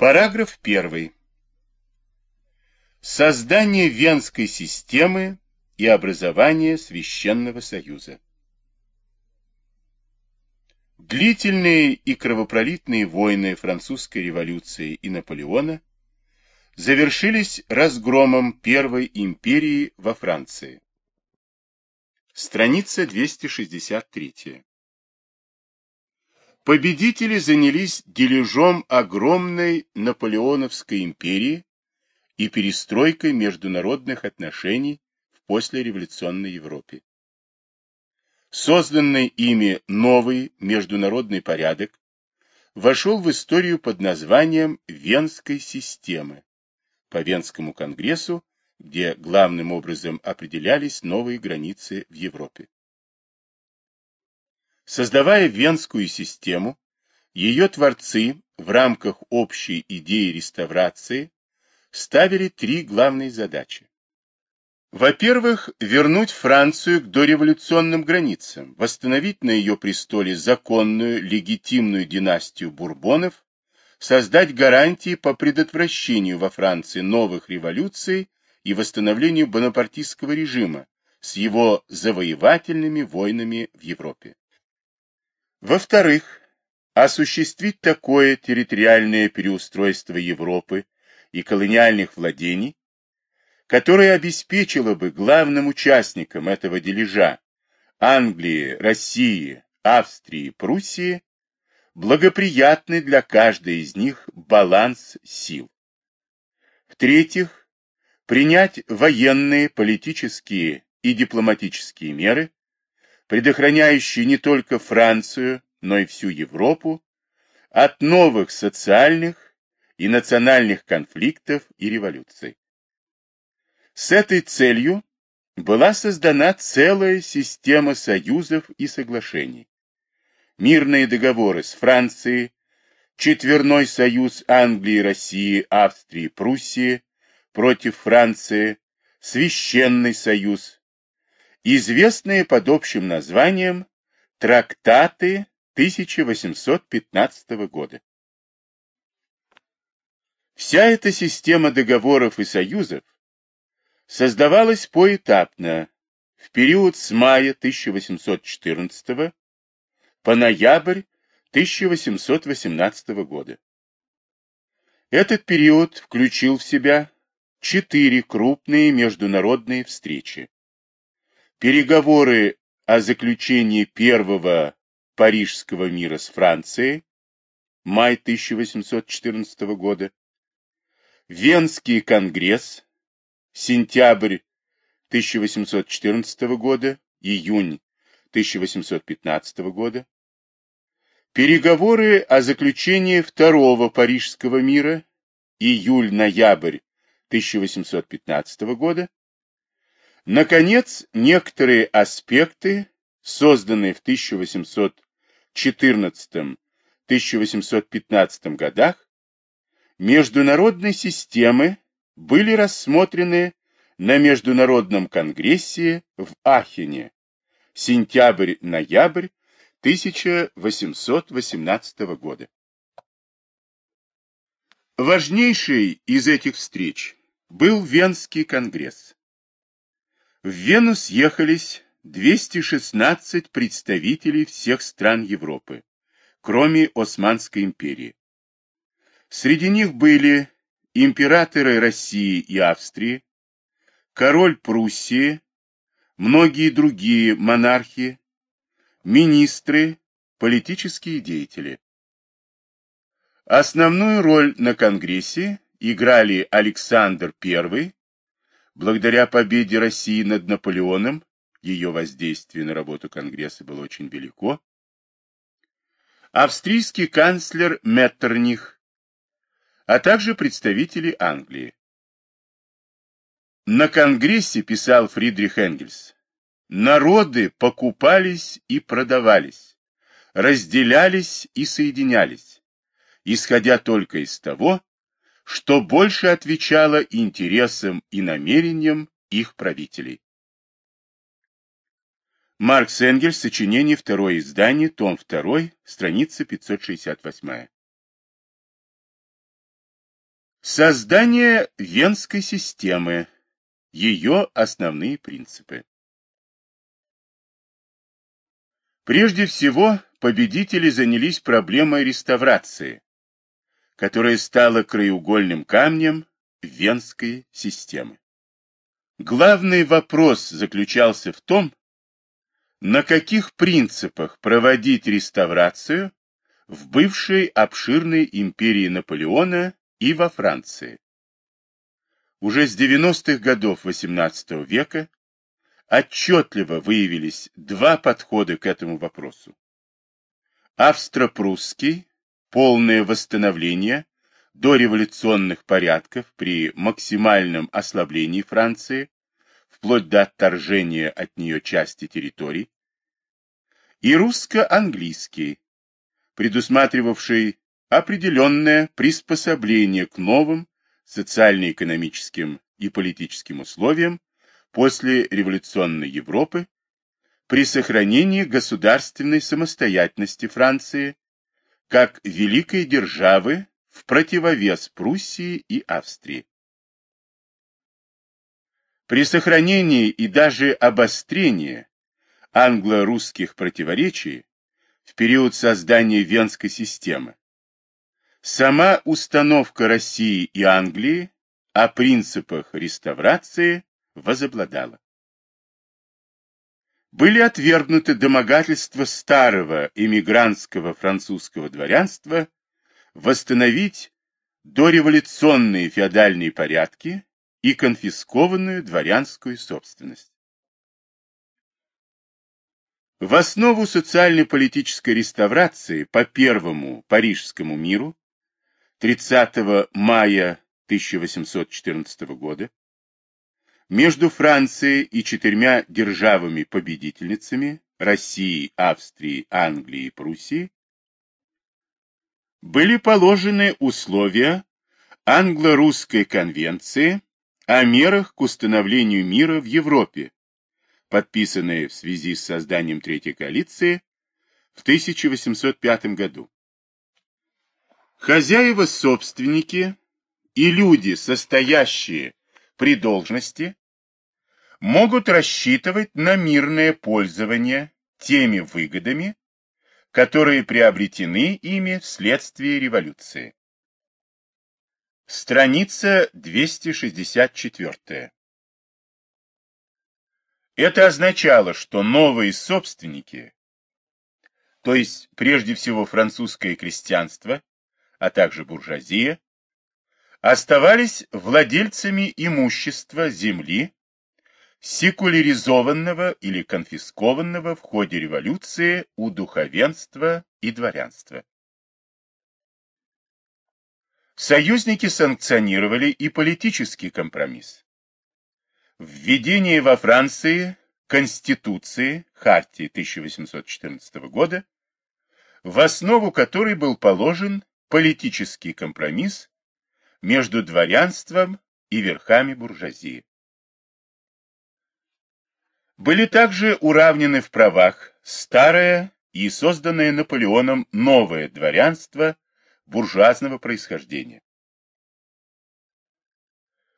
Параграф 1. Создание Венской системы и образование Священного Союза. Длительные и кровопролитные войны французской революции и Наполеона завершились разгромом Первой империи во Франции. Страница 263. Победители занялись дележом огромной наполеоновской империи и перестройкой международных отношений в послереволюционной Европе. Созданный ими новый международный порядок вошел в историю под названием Венской системы по Венскому конгрессу, где главным образом определялись новые границы в Европе. Создавая Венскую систему, ее творцы в рамках общей идеи реставрации ставили три главные задачи. Во-первых, вернуть Францию к дореволюционным границам, восстановить на ее престоле законную, легитимную династию бурбонов, создать гарантии по предотвращению во Франции новых революций и восстановлению бонапартистского режима с его завоевательными войнами в Европе. Во-вторых, осуществить такое территориальное переустройство Европы и колониальных владений, которое обеспечило бы главным участникам этого дележа Англии, России, Австрии, Пруссии благоприятный для каждой из них баланс сил. В-третьих, принять военные, политические и дипломатические меры, предохраняющие не только Францию, но и всю Европу от новых социальных и национальных конфликтов и революций. С этой целью была создана целая система союзов и соглашений. Мирные договоры с Францией, Четверной союз Англии, России, Австрии, Пруссии против Франции, Священный союз известные под общим названием «Трактаты 1815 года». Вся эта система договоров и союзов создавалась поэтапно в период с мая 1814 по ноябрь 1818 года. Этот период включил в себя четыре крупные международные встречи переговоры о заключении первого Парижского мира с Францией, май 1814 года, Венский конгресс, сентябрь 1814 года, июнь 1815 года, переговоры о заключении второго Парижского мира, июль-ноябрь 1815 года, Наконец, некоторые аспекты, созданные в 1814-1815 годах, международной системы были рассмотрены на Международном конгрессе в Ахене, сентябрь-ноябрь 1818 года. Важнейший из этих встреч был Венский конгресс. В Вену съехались 216 представителей всех стран Европы, кроме Османской империи. Среди них были императоры России и Австрии, король Пруссии, многие другие монархи, министры, политические деятели. Основную роль на Конгрессе играли Александр I, Благодаря победе России над Наполеоном, ее воздействие на работу Конгресса было очень велико, австрийский канцлер Меттерних, а также представители Англии. На Конгрессе, писал Фридрих Энгельс, народы покупались и продавались, разделялись и соединялись, исходя только из того, что больше отвечало интересам и намерениям их правителей. Маркс Энгельс, сочинение, второе издание, том 2, страница 568. Создание Венской системы. Ее основные принципы. Прежде всего, победители занялись проблемой реставрации, которая стала краеугольным камнем Венской системы. Главный вопрос заключался в том, на каких принципах проводить реставрацию в бывшей обширной империи Наполеона и во Франции. Уже с 90-х годов XVIII века отчетливо выявились два подхода к этому вопросу. Австро-прусский, полное восстановление дореволюционных порядков при максимальном ослаблении Франции, вплоть до отторжения от нее части территорий, и русско-английский, предусматривавший определенное приспособление к новым социально-экономическим и политическим условиям после революционной Европы при сохранении государственной самостоятельности Франции как великой державы в противовес Пруссии и Австрии. При сохранении и даже обострении англо-русских противоречий в период создания Венской системы сама установка России и Англии о принципах реставрации возобладала. Были отвергнуты домогательства старого эмигрантского французского дворянства восстановить дореволюционные феодальные порядки и конфискованную дворянскую собственность. В основу социально-политической реставрации по Первому Парижскому миру 30 мая 1814 года между Францией и четырьмя державами-победительницами Россией, Австрией, Англией и Пруссией были положены условия англо-русской конвенции о мерах к установлению мира в Европе, подписанные в связи с созданием Третьей коалиции в 1805 году. Хозяева-собственники и люди, состоящие при должности, могут рассчитывать на мирное пользование теми выгодами, которые приобретены ими вследствие революции. Страница 264. Это означало, что новые собственники, то есть прежде всего французское крестьянство, а также буржуазия, оставались владельцами имущества земли, секуляризованного или конфискованного в ходе революции у духовенства и дворянства. Союзники санкционировали и политический компромисс. Введение во Франции Конституции, Хартии 1814 года, в основу которой был положен политический компромисс между дворянством и верхами буржуазии. Были также уравнены в правах старое и созданное Наполеоном новое дворянство буржуазного происхождения.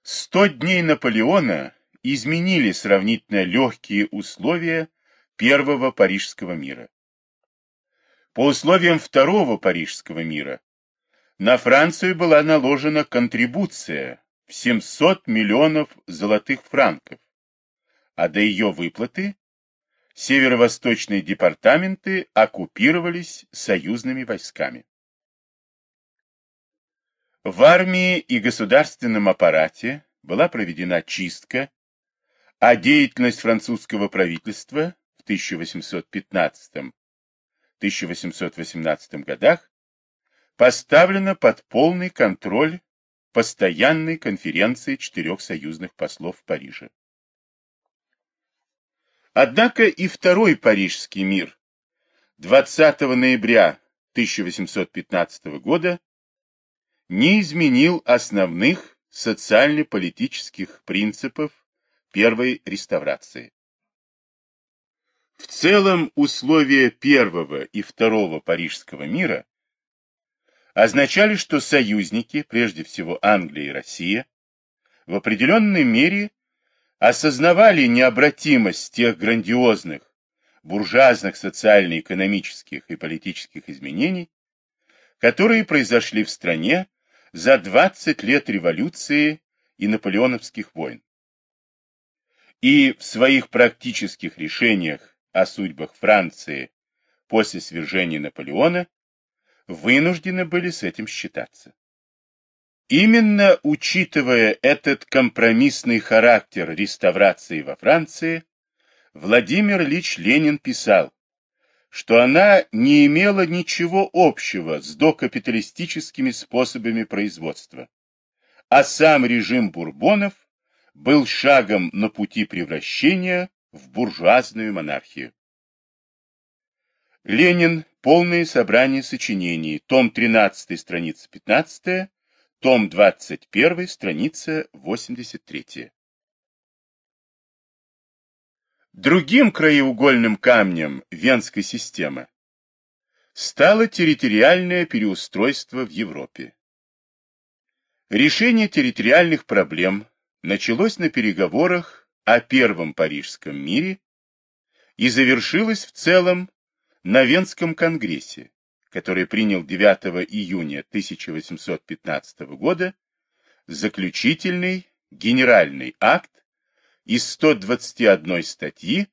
Сто дней Наполеона изменили сравнительно легкие условия Первого Парижского мира. По условиям Второго Парижского мира на Францию была наложена контрибуция в 700 миллионов золотых франков, а до ее выплаты северо-восточные департаменты оккупировались союзными войсками. В армии и государственном аппарате была проведена чистка, а деятельность французского правительства в 1815-1818 годах поставлена под полный контроль постоянной конференции четырех союзных послов в Париже. Однако и Второй Парижский мир 20 ноября 1815 года не изменил основных социально-политических принципов Первой реставрации. В целом условия Первого и Второго Парижского мира означали, что союзники, прежде всего Англия и Россия, в определенной мере осознавали необратимость тех грандиозных буржуазных социально-экономических и политических изменений, которые произошли в стране за 20 лет революции и наполеоновских войн. И в своих практических решениях о судьбах Франции после свержения Наполеона вынуждены были с этим считаться. Именно учитывая этот компромиссный характер реставрации во Франции, Владимир Ильич Ленин писал, что она не имела ничего общего с докапиталистическими способами производства, а сам режим бурбонов был шагом на пути превращения в буржуазную монархию. Ленин. Полное собрание сочинений. Том 13, страница 15, том 21, страница 83. Другим краеугольным камнем Венской системы стало территориальное переустройство в Европе. Решение территориальных проблем началось на переговорах о Первом Парижском мире и завершилось в целом на Венском конгрессе, который принял 9 июня 1815 года заключительный генеральный акт из 121 статьи,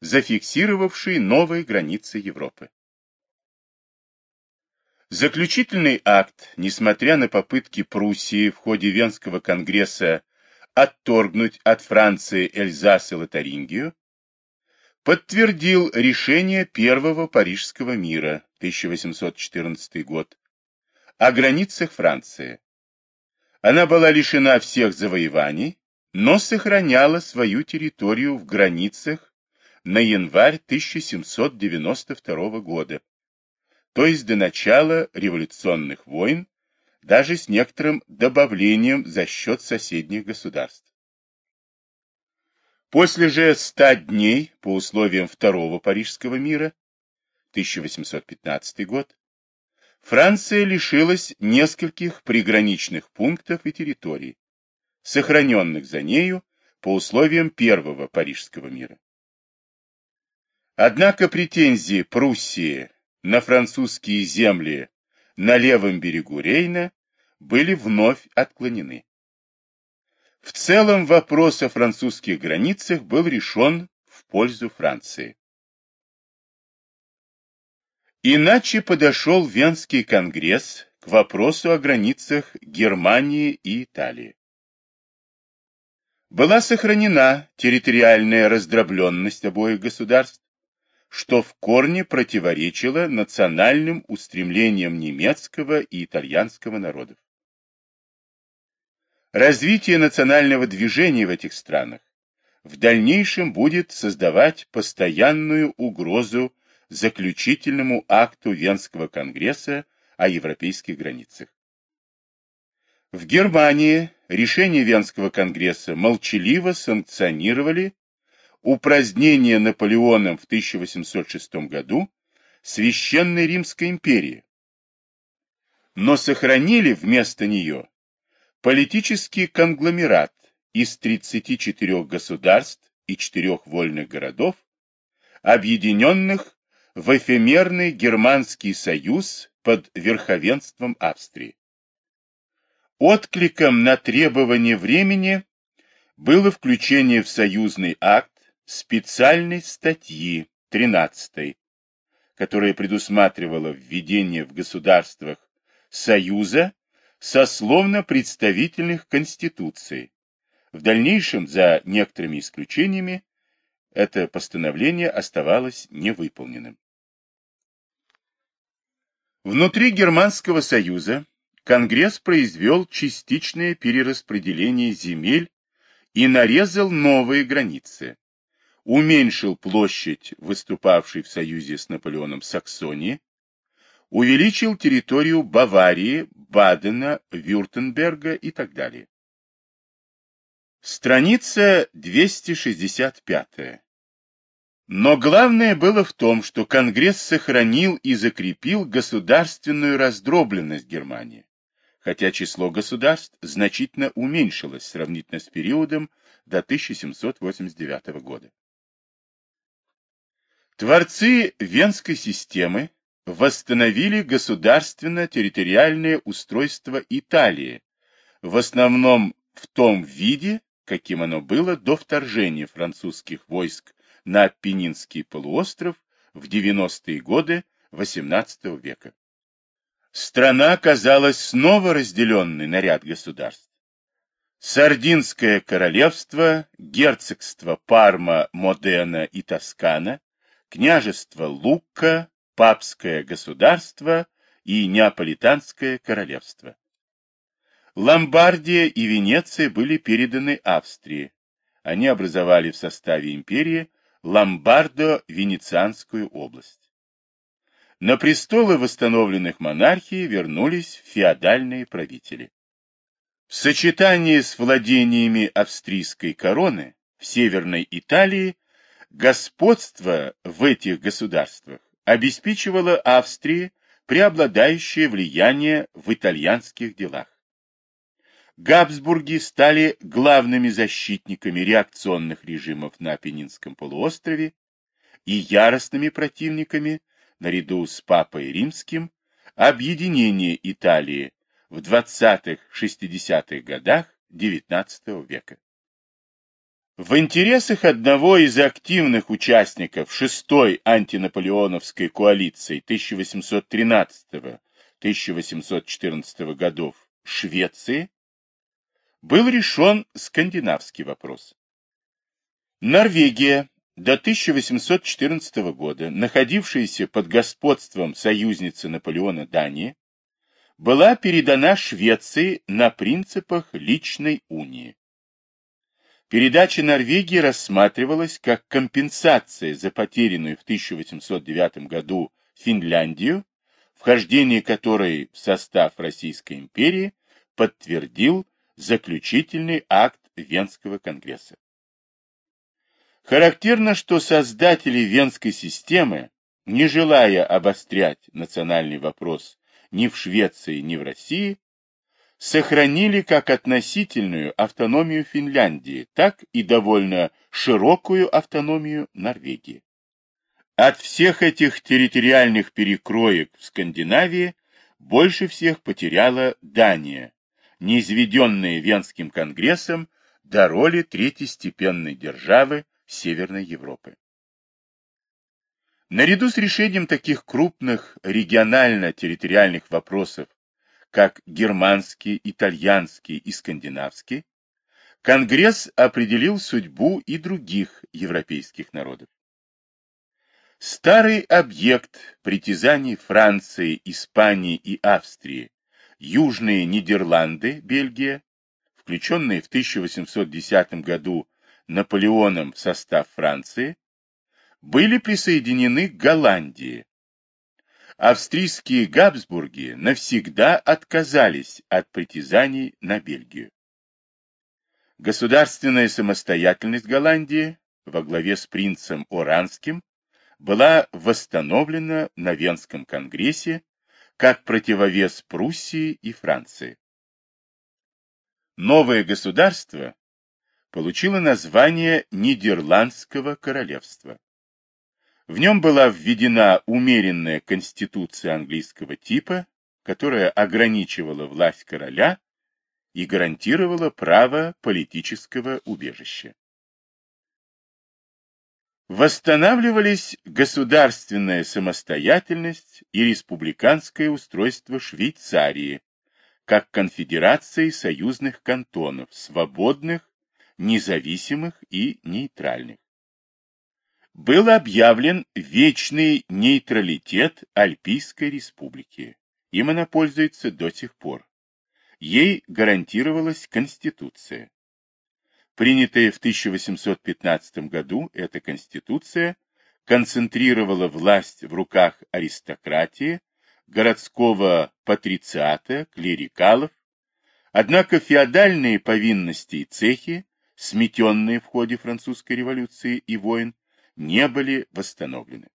зафиксировавший новые границы Европы. Заключительный акт, несмотря на попытки Пруссии в ходе Венского конгресса отторгнуть от Франции Эльзас и Лотарингию, подтвердил решение Первого Парижского мира 1814 год о границах Франции. Она была лишена всех завоеваний, но сохраняла свою территорию в границах на январь 1792 года, то есть до начала революционных войн, даже с некоторым добавлением за счет соседних государств. После же ста дней по условиям Второго Парижского мира, 1815 год, Франция лишилась нескольких приграничных пунктов и территорий, сохраненных за нею по условиям Первого Парижского мира. Однако претензии Пруссии на французские земли на левом берегу Рейна были вновь отклонены. В целом вопрос о французских границах был решен в пользу Франции. Иначе подошел Венский конгресс к вопросу о границах Германии и Италии. Была сохранена территориальная раздробленность обоих государств, что в корне противоречило национальным устремлениям немецкого и итальянского народов. Развитие национального движения в этих странах в дальнейшем будет создавать постоянную угрозу заключительному акту Венского конгресса о европейских границах. В Германии решение Венского конгресса молчаливо санкционировали упразднение Наполеоном в 1806 году Священной Римской империи, но сохранили вместо нее Политический конгломерат из 34 государств и 4 вольных городов, объединенных в эфемерный Германский союз под верховенством Австрии. Откликом на требование времени было включение в союзный акт специальной статьи 13, которая предусматривала введение в государствах Союза сословно-представительных конституций. В дальнейшем, за некоторыми исключениями, это постановление оставалось невыполненным. Внутри Германского союза Конгресс произвел частичное перераспределение земель и нарезал новые границы, уменьшил площадь выступавшей в союзе с Наполеоном Саксонии, увеличил территорию Баварии, Бадена, Вюртемберга и так далее. Страница 265. Но главное было в том, что Конгресс сохранил и закрепил государственную раздробленность Германии, хотя число государств значительно уменьшилось сравнительно с периодом до 1789 года. Творцы Венской системы восстановили государственно-территориальное устройство Италии, в основном в том виде, каким оно было до вторжения французских войск на Апеннинский полуостров в 90-е годы XVIII века. Страна оказалась снова разделенной на ряд государств. Сардинское королевство, герцогство Парма, Модена и Тоскана, княжество Лукка, папское государство и неаполитанское королевство. Ломбардия и Венеция были переданы Австрии. Они образовали в составе империи Ломбардо-Венецианскую область. На престолы восстановленных монархий вернулись феодальные правители. В сочетании с владениями австрийской короны в Северной Италии господство в этих государствах обеспечивало Австрии преобладающее влияние в итальянских делах. Габсбурги стали главными защитниками реакционных режимов на Апеннинском полуострове и яростными противниками, наряду с Папой Римским, объединения Италии в 20-60-х годах XIX века. В интересах одного из активных участников шестой антинаполеоновской коалиции 1813-1814 годов Швеции был решен скандинавский вопрос. Норвегия, до 1814 года находившаяся под господством союзницы Наполеона Дании, была передана Швеции на принципах личной унии. Передача Норвегии рассматривалась как компенсация за потерянную в 1809 году Финляндию, вхождение которой в состав Российской империи подтвердил заключительный акт Венского конгресса. Характерно, что создатели Венской системы, не желая обострять национальный вопрос ни в Швеции, ни в России, сохранили как относительную автономию Финляндии, так и довольно широкую автономию Норвегии. От всех этих территориальных перекроек в Скандинавии больше всех потеряла Дания, низведенные Венским конгрессом до роли третьестепенной державы Северной Европы. Наряду с решением таких крупных регионально-территориальных вопросов, как германский, итальянский и скандинавский, Конгресс определил судьбу и других европейских народов. Старый объект притязаний Франции, Испании и Австрии Южные Нидерланды, Бельгия, включенные в 1810 году Наполеоном в состав Франции, были присоединены к Голландии. Австрийские Габсбурги навсегда отказались от притязаний на Бельгию. Государственная самостоятельность Голландии во главе с принцем Оранским была восстановлена на Венском конгрессе как противовес Пруссии и Франции. Новое государство получило название Нидерландского королевства. В нем была введена умеренная конституция английского типа, которая ограничивала власть короля и гарантировала право политического убежища. Восстанавливались государственная самостоятельность и республиканское устройство Швейцарии, как конфедерации союзных кантонов, свободных, независимых и нейтральных. Был объявлен вечный нейтралитет Альпийской республики. Им она пользуется до сих пор. Ей гарантировалась Конституция. Принятая в 1815 году, эта конституция концентрировала власть в руках аристократии, городского патрициата, клерикалов, однако феодальные повинности и цехи, сметенные в ходе французской революции и войн, не были восстановлены.